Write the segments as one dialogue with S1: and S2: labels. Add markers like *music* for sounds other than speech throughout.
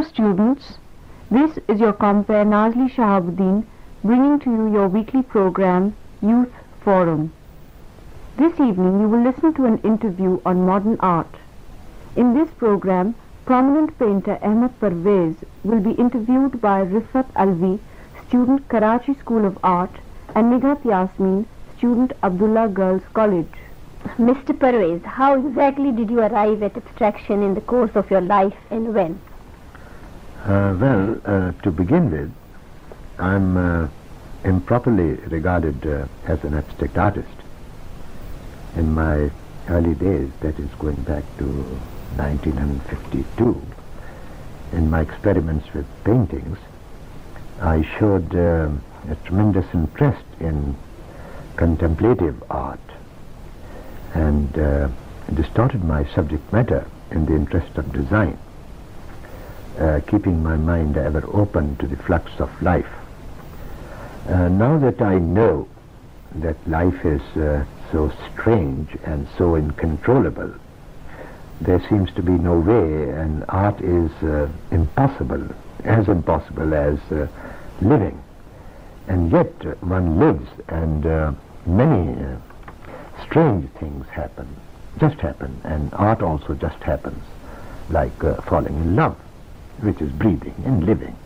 S1: Dear students, this is your compere Nazli Shahabuddin bringing to you your weekly program, Youth Forum. This evening you will listen to an interview on modern art. In this program, prominent painter Ahmed Parvez will be interviewed by Rifat Alvi, student Karachi School of Art, and Nigar Yasmin, student Abdullah Girls College.
S2: Mr. Parvez, how exactly did you arrive at abstraction in the course of your life and when?
S3: Uh, well, uh, to begin with, I'm uh, improperly regarded as an abstract artist. In my early days, that is going back to 1952, in my experiments with paintings, I showed a tremendous interest in contemplative art and distorted my subject matter in the interest of design. Uh, keeping my mind ever open to the flux of life. Uh, now that I know that life is uh, so strange and so uncontrollable, there seems to be no way, and art is uh, impossible, as impossible as uh, living. And yet uh, one lives, and many strange things happen, just happen, and art also just happens, like falling in love which is breathing and living.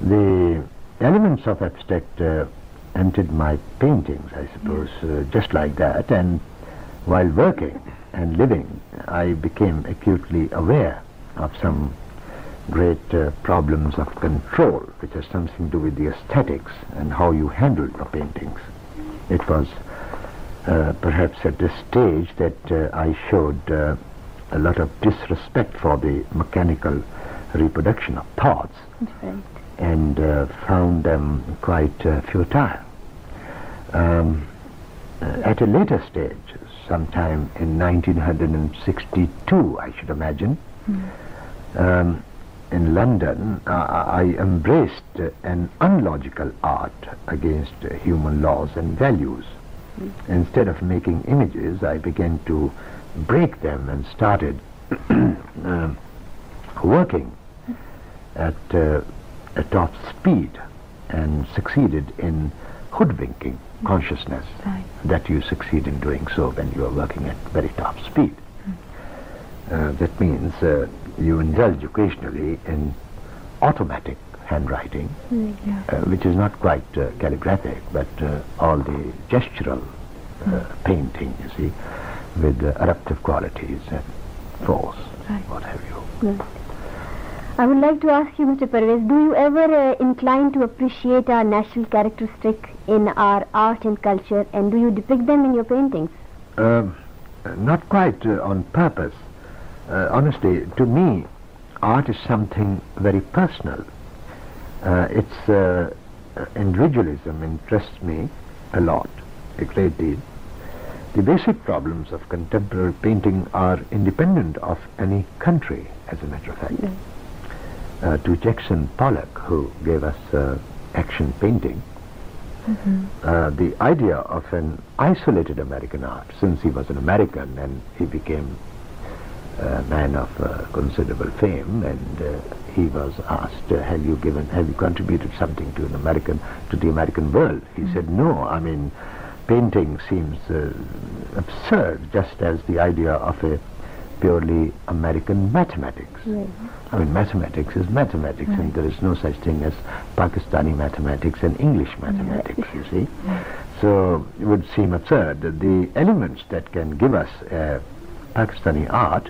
S3: The elements of abstract uh, entered my paintings, I suppose, uh, just like that. And while working and living, I became acutely aware of some great uh, problems of control, which has something to do with the aesthetics and how you handle your paintings. It was uh, perhaps at this stage that uh, I showed uh, a lot of disrespect for the mechanical reproduction of thoughts
S2: right.
S3: and uh, found them quite um, uh, futile. Um, at a later stage, sometime in 1962, I should imagine, mm. um, in London, uh, I embraced an unlogical art against human laws and values. Mm. Instead of making images, I began to break them and started *clears throat* uh, working at, uh, at top speed and succeeded in hoodwinking consciousness
S2: right.
S3: that you succeed in doing so when you are working at very top speed. Hmm. Uh, that means uh, you indulge occasionally in automatic handwriting, mm, yeah. uh, which is not quite uh, calligraphic, but uh, all the gestural mm. painting, you see, with eruptive qualities and force,
S2: right.
S3: what have you.
S2: I would like to ask you, Mr. Parvez, do you ever uh, incline to appreciate our national characteristic in our art and culture, and do you depict them in your paintings?
S3: Uh, not quite uh, on purpose. Honestly, to me, art is something very personal. Its uh, individualism interests me a lot, a great deal. The basic problems of contemporary painting are independent of any country, as a matter of fact. Mm. Uh, to Jackson Pollock, who gave us uh, action painting, Mm -hmm. uh, the idea of an isolated American art, since he was an American and he became a man of uh, considerable fame, and uh, he was asked, uh, "Have you given? Have you contributed something to an American, to the American world?" He mm -hmm. said, "No. I mean, painting seems absurd, just as the idea of a purely American mathematics. I mean, mathematics is mathematics, and there is no such thing as Pakistani mathematics and English mathematics, you see. So it would seem absurd that the elements that can give us uh, Pakistani art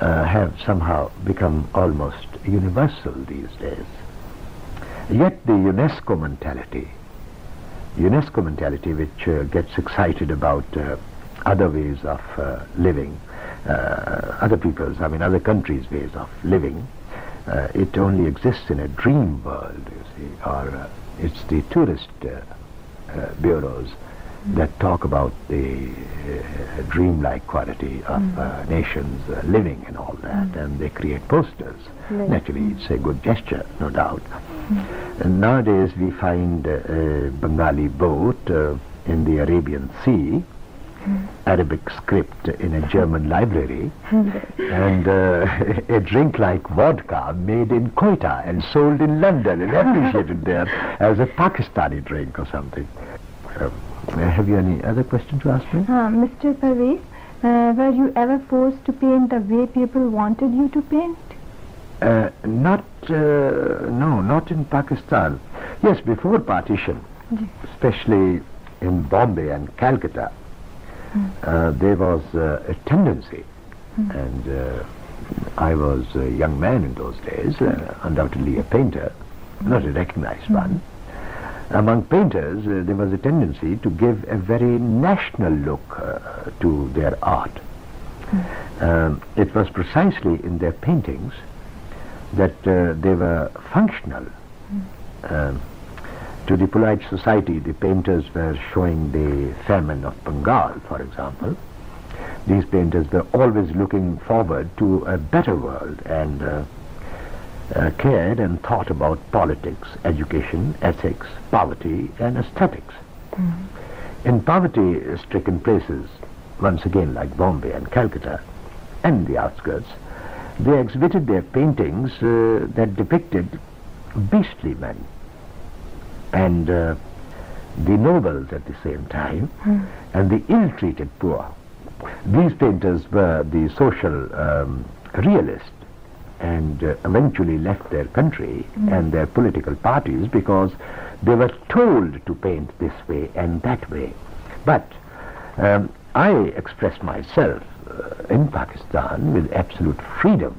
S3: uh, have somehow become almost universal these days. Yet the UNESCO mentality, UNESCO mentality which uh, gets excited about other ways of living, uh, other people's, I mean other countries' ways of living. Uh, it only exists in a dream world, you see, or uh, it's the tourist bureaus that talk about the uh, dreamlike quality of mm. nations living and all that, mm. and they create posters. Naturally, it's a good gesture, no doubt. Mm. Nowadays, we find a Bengali boat in the Arabian Sea. Arabic script in a German library *laughs* and uh, *laughs* a drink like vodka made in Quetta and sold in London and appreciated there as a Pakistani drink or something. Um, have you any other question to ask me?
S4: Uh, Mr. Parvez, uh, were you ever forced to paint the way people wanted you to paint?
S3: Uh, not, uh, no, not in Pakistan. Yes, before partition, especially in Bombay and Calcutta. Uh, there was uh, a tendency, hmm. and uh, I was a young man in those days, undoubtedly a painter, hmm. not a recognized one. Hmm. Among painters, there was a tendency to give a very national look to their art. Um, it was precisely in their paintings that uh, they were functional. Mm. Um, to the polite society, the painters were showing the famine of Bengal, for example. These painters were always looking forward to a better world and uh, uh, cared and thought about politics, education, ethics, poverty, and aesthetics. Mm -hmm. In poverty-stricken places, once again like Bombay and Calcutta, and the outskirts, they exhibited their paintings uh, that depicted beastly men, and uh, the nobles at the same time, hmm. and the ill-treated poor. These painters were the social um, realists and uh, eventually left their country hmm. and their political parties because they were told to paint this way and that way. But um, I express myself uh, in Pakistan with absolute freedom,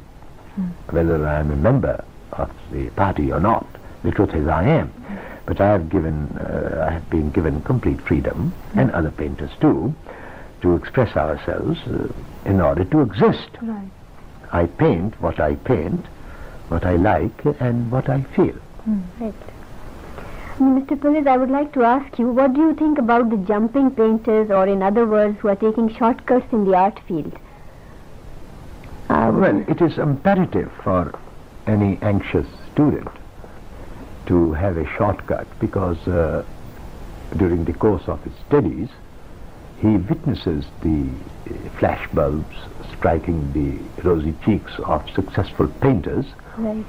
S3: hmm. whether I am a member of the party or not. The truth is I am but I have given, uh, I have been given complete freedom, right. and other painters too, to express ourselves uh, in order to exist.
S4: Right.
S3: I paint what I paint, what I like, and what I feel.
S2: Hmm, right. Mr. Parvez, I would like to ask you, what do you think about the jumping painters, or in other words, who are taking shortcuts in the art field? Um,
S3: well, it is imperative for any anxious student to have a shortcut because uh, during the course of his studies, he witnesses the uh, flash bulbs striking the rosy cheeks of successful painters.
S2: Right.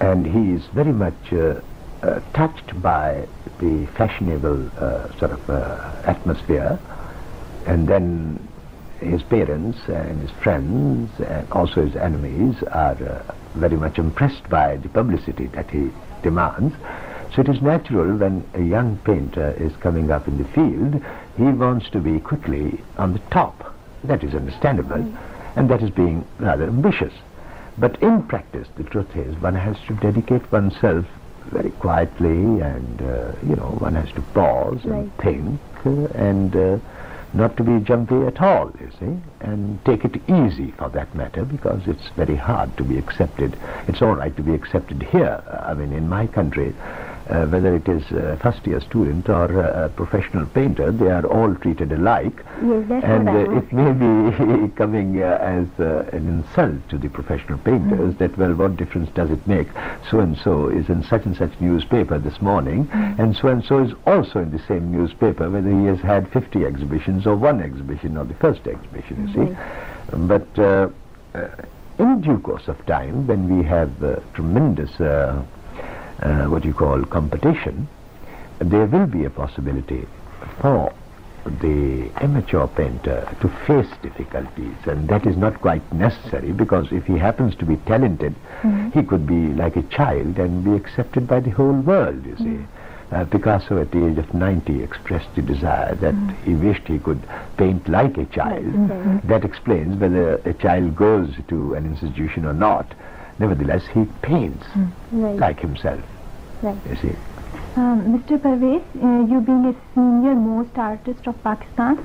S3: And he is very much uh, uh, touched by the fashionable uh, sort of uh, atmosphere. And then his parents and his friends and also his enemies are very much impressed by the publicity that he demands. So it is natural when a young painter is coming up in the field, he wants to be quickly on the top. That is understandable, mm. and that is being rather ambitious. But in practice, the truth is, one has to dedicate oneself very quietly and, uh, you know, one has to pause
S2: right.
S3: and think uh, and uh, not to be jumpy at all, you see, and take it easy for that matter, because it's very hard to be accepted. It's all right to be accepted here. I mean, in my country, uh, whether it is a first year student or uh, a professional painter, they are all treated alike.
S2: Yes, that's
S3: and it may be *laughs* coming as an insult to the professional painters mm. that, well, what difference does it make? So and so is in such and such newspaper this morning, mm. and so and so is also in the same newspaper, whether he has had 50 exhibitions or one exhibition or the first exhibition, you see. But uh, in due course of time, when we have uh, tremendous uh, uh, what you call competition, there will be a possibility for the amateur painter to face difficulties and that is not quite necessary because if he happens to be talented mm-hmm. he could be like a child and be accepted by the whole world you see. Mm-hmm. Uh, Picasso at the age of 90 expressed the desire that mm-hmm. he wished he could paint like a child. That explains whether a child goes to an institution or not nevertheless he paints
S2: Right.
S3: like himself
S2: Right.
S3: you see
S4: Um, Mr. Parvez, uh, you being a senior most artist of Pakistan,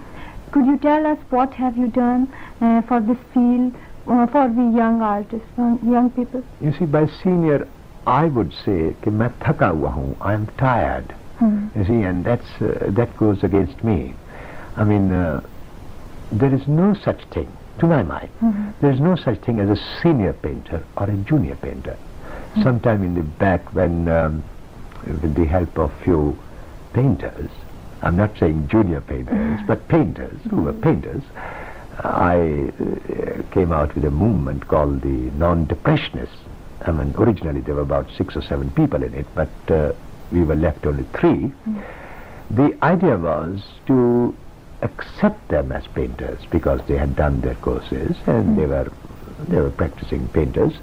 S4: could you tell us what have you done uh, for this field, uh, for the young artists, uh, young people?
S3: You see, by senior, I would say कि मैं थका हुआ हूँ. I am tired. You see, and that's uh, that goes against me. I mean, uh, there is no such thing, to my mind, mm-hmm. there is no such thing as a senior painter or a junior painter. Mm-hmm. Sometime in the back, when um, with the help of few painters, I'm not saying junior painters, mm-hmm. but painters who were painters, I uh, came out with a movement called the Non-Depressionists. I mean, originally there were about six or seven people in it, but uh, we were left only three. The idea was to accept them as painters because they had done their courses and they were they were practicing painters.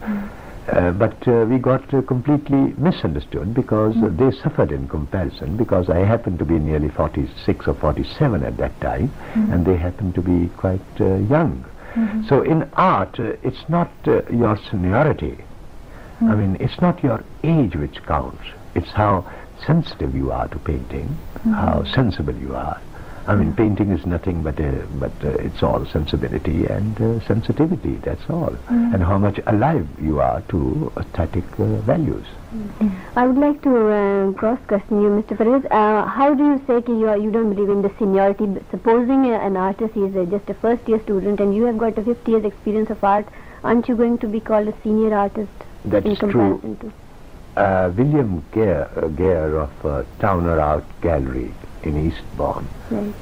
S3: Uh, but uh, we got uh, completely misunderstood because hmm. they suffered in comparison because I happened to be nearly 46 or 47 at that time mm. and they happened to be quite uh, young. Mm-hmm. So in art, uh, it's not uh, your seniority. Mm. I hmm. mean, it's not your age which counts. It's how sensitive you are to painting, hmm. how sensible you are, I mean, painting is nothing but uh, but uh, it's all sensibility and uh, sensitivity. That's all, mm. and how much alive you are to aesthetic uh, values. Mm.
S2: I would like to uh, cross question you, Mr. Parvez. Uh, how do you say that you, you don't believe in the seniority? Supposing an artist is just a first year student and you have got a 50 years experience of art, aren't you going to be called a senior artist?
S3: That's
S2: in
S3: comparison true.
S2: To?
S3: William Gear, Gear of Towner Art Gallery in Eastbourne
S2: right.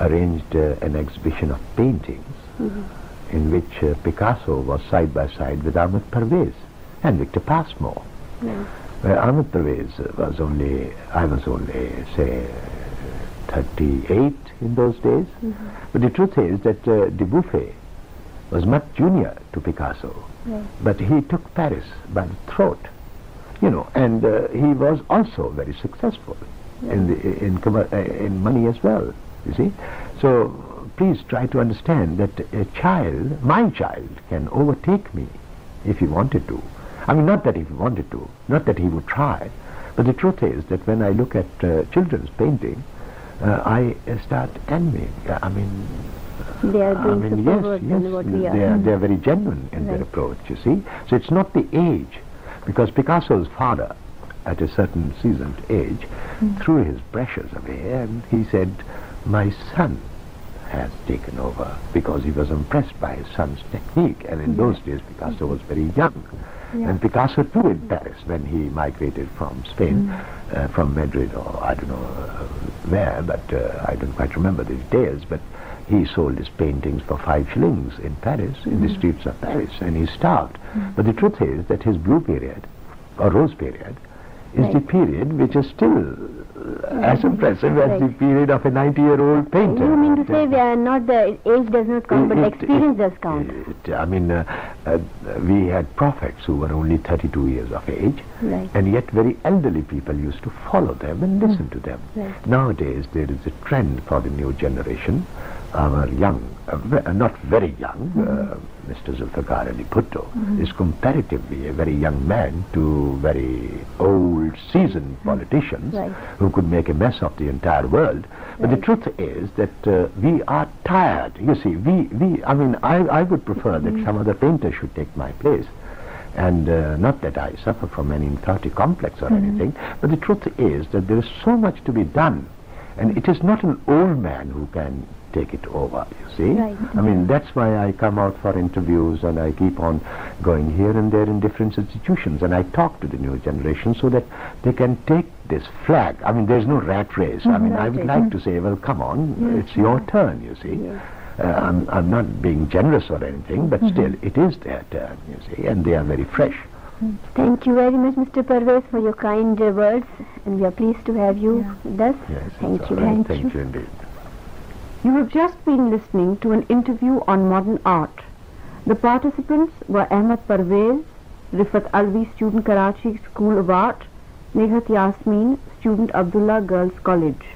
S3: arranged uh, an exhibition of paintings mm -hmm. in which uh, Picasso was side by side with Ahmed Parvez and Victor Pasmore.
S2: Yeah.
S3: Uh, Where Ahmed Parvez was only, I was only, say, 38 in those days. Mm -hmm. But the truth is that uh, Dubuffet was much junior to Picasso,
S2: yeah.
S3: but he took Paris by the throat, you know, and uh, he was also very successful in, the, in, uh, in money as well, you see. So please try to understand that a child, my child, can overtake me if he wanted to. I mean, not that he wanted to, not that he would try, but the truth is that when I look at uh, children's painting, uh, I uh, start envying. I mean,
S2: they are doing
S3: I
S2: mean,
S3: yes, yes,
S2: what we are.
S3: They are, they are very mm-hmm. genuine in
S2: right.
S3: their approach, you see. So it's not the age, because Picasso's father at a certain seasoned age,
S2: mm.
S3: threw his brushes away and he said, My son has taken over because he was impressed by his son's technique. And in yeah. those days, Picasso was very young. Yeah. And Picasso too in Paris when he migrated from Spain, mm. uh, from Madrid or I don't know uh, where, but uh, I don't quite remember these days. But he sold his paintings for five shillings in Paris, in the hmm. streets of Paris, and he starved. Mm. But the truth is that his blue period, or rose period, is the period which is still uh, as impressive as the period of a 90 year old painter.
S2: You mean to say we are not the age does not count,
S3: it, but
S2: experience
S3: it,
S2: does count?
S3: I mean, uh, uh, we had prophets who were only 32 years of age,
S2: right.
S3: and yet very elderly people used to follow them and listen mm. to them.
S2: Right.
S3: Nowadays, there is a trend for the new generation our young, uh, uh, not very young, uh, Mr. Zulfikar Ali Bhutto mm-hmm. is comparatively a very young man to very old, seasoned mm. politicians
S2: right.
S3: who could make a mess of the entire world. But right. the truth is that uh, we are tired. You see, we, we I mean, I, I would prefer mm-hmm. that some other painter should take my place. And uh, not that I suffer from any inferiority complex or mm-hmm. anything, but the truth is that there is so much to be done and it is not an old man who can take it over, you see?
S2: Right.
S3: I mean, that's why I come out for interviews and I keep on going here and there in different institutions and I talk to the new generation so that they can take this flag. I mean, there's no rat race. Mm -hmm. I mm-hmm. mean, I would like to say, well, come on, yes. it's your turn, you see?
S2: Yes.
S3: Uh, I'm, I'm not being generous or anything, but mm -hmm. still, it is their turn, you see, and they are very fresh. Mm.
S2: Thank you very much, Mr. Parvez, for your kind uh, words, and we are pleased to have you yeah. with us.
S3: Yes,
S2: thank you.
S3: Right. Thank, thank you. you indeed.
S1: You have just been listening to an interview on modern art. The participants were Ahmed Parvez, Rifat Alvi, student Karachi School of Art, Nehat Yasmin, student Abdullah Girls College.